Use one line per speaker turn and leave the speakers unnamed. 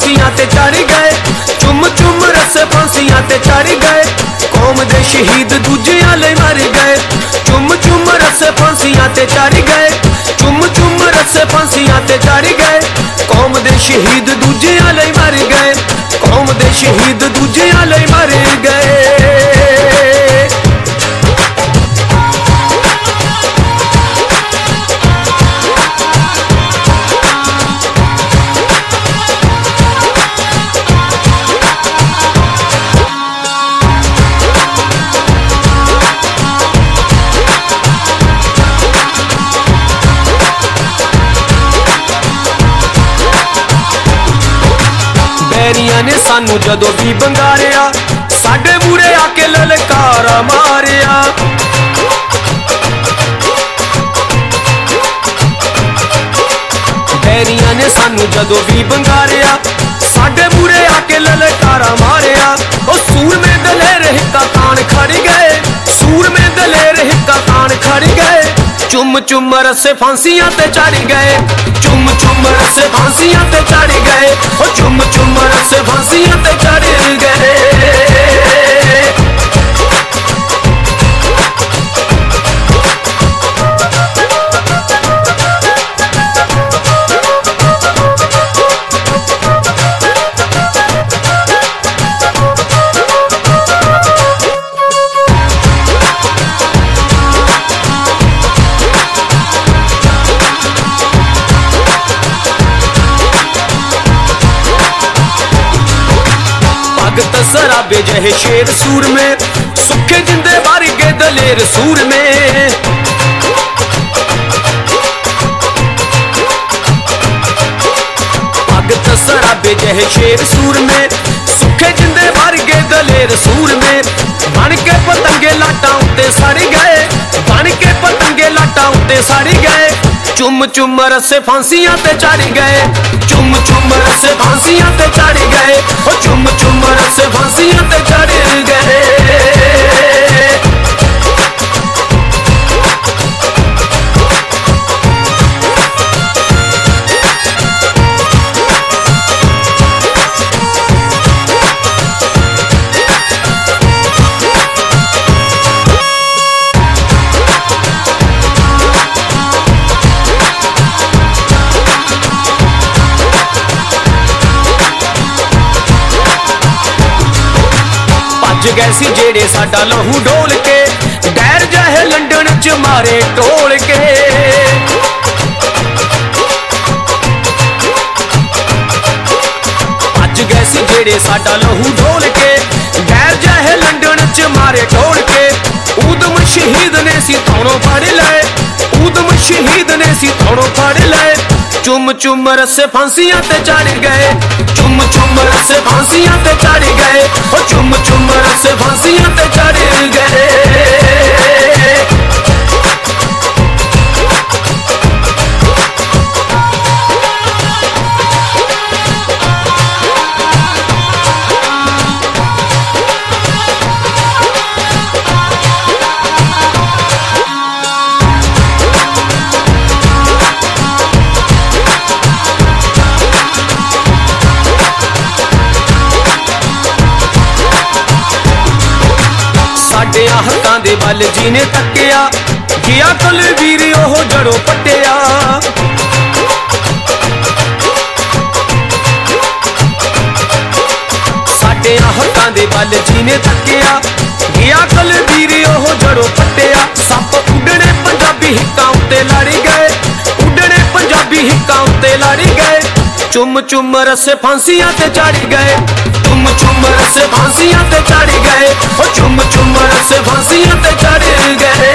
फांसियाँ ते चढ़ गए। चुम चुम रस फांसियाँ ते चढ़ गए। कौम दे शहीद दूजियाँ ले मर गए। चुम चुम रस फांसियाँ ते चढ़ गए। चुम चुम रस फांसियाँ ते चढ़ गए। कौम दे शहीद दूजियाँ ले मर गए। कौम दे शहीद दूजियाँ ले मर गए। ਨੇ ਸਾਨੂੰ ਜਦੋਂ ਵੀ ਬੰਗਾਰਿਆ, ਸਾਡੇ ਮੂਰੇ ਆ ਕੇ ਲਲਕਾਰਾ ਮਾਰਿਆ। ਬੈਰੀਆਂ ਨੇ ਸਾਨੂੰ ਜਦੋਂ ਵੀ ਬੰਗਾਰਿਆ, ਸਾਡੇ ਮੂਰੇ ਆ ਕੇ ਲਲਕਾਰਾ ਮਾਰਿਆ। ਉਹ ਸੂਰਮੇ ਦਲੇਰ ਹਿੱਕਾ ਤਾਣ ਖੜ ਗਏ, ਸੂਰਮੇ ਦਲੇਰ ਹਿੱਕਾ ਤਾਣ ਖੜ ਗਏ। ਚੁੰਮ ਚੁੰਮ ਰਸੇ ਫਾਂਸੀਆਂ ਤੇ ਚੜ ਗਏ। चुम चुम रस फांसियाँ पे चढ़ गए। ओ चुम चुम रस फांसियाँ पे चढ़े। सारा बेजह शेर सूर में, सुखे जिंदे वारिगे दलेर सूर में। सराबे जह शेर सूर में, सुखे जिंदे वर्गे दलेर सूर में। बन के पतंगे लाटा उत्ते सारी गए बन के पतंगे लाटा उत्ते सारी गए। चुम चुम रस्से फांसियाँ ते चढ़ गए। चुम चुम रस्से फांसियाँ ते चढ़ गए। ओ चुम चुम रस्से फांसियाँ ते चढ़ गए। ਚੜ ਗਏ ਭੱਜ ਗਏ ਸੀ ਜਿਹੜੇ ਸਾਡਾ ਲਹੂ ਡੋਲ ਕੇ ਡੈਰ ਜਾਹੇ ਲੰਡਨ ਚ ਮਾਰੇ ਢੋਲ ਕੇ ਭੱਜ ਗਏ ਸੀ ਜਿਹੜੇ ਸਾਡਾ ਲਹੂ ਡੋਲ ਕੇ ਡੈਰ ਜਾਹੇ ਲੰਡਨ ਚ ਮਾਰੇ ਢੋਲ ਕੇ ਊਦਮ ਸ਼ਹੀਦ ਨੇ ਸੀ ਥੋਣੋਂ ਫੜ ਲਏ ਊਦਮ ਸ਼ਹੀਦ ਨੇ ਸੀ ਥੋਣੋਂ ਫੜ ਲਏ ਚੁੰਮ ਚੁੰਮ ਰਸੇ ਫਾਂਸੀਆਂ ਤੇ ਚੜ ਗਏ ਚੁੰਮ ਚੁੰਮ ਰਸੇ ਫਾਂਸੀਆਂ ਤੇ ਚੜ ਗਏ ਦੇ ਵੱਲ ਜੀਨੇ ਤੱਕਿਆ ਗਿਆ ਕੁਲਵੀਰ ਉਹ ਜੜੋਂ ਪੱਟਿਆ। ਸਾਡੇ ਹੱਕਾਂ ਦੇ ਵੱਲ ਜੀਨੇ ਤੱਕਿਆ ਗਿਆ ਕੁਲਵੀਰ ਉਹ ਜੜੋਂ ਪੱਟਿਆ। ਸੱਪ ਉੱਡਣੇ ਪੰਜਾਬੀ ਹਿੱਕਾਂ ਉੱਤੇ ਲੜ ਗਏ, ਉੱਡਣੇ ਪੰਜਾਬੀ ਹਿੱਕਾਂ ਉੱਤੇ ਲੜ ਗਏ। ਚੁੰਮ ਚੁੰਮ ਰਸੇ ਫਾਂਸੀਆਂ ਤੇ ਚੜ ਗਏ। चुम चुम रस फांसियाँ ते चढ़ गए। ओ चुम चुम रस फांसियाँ ते चढ़ गए।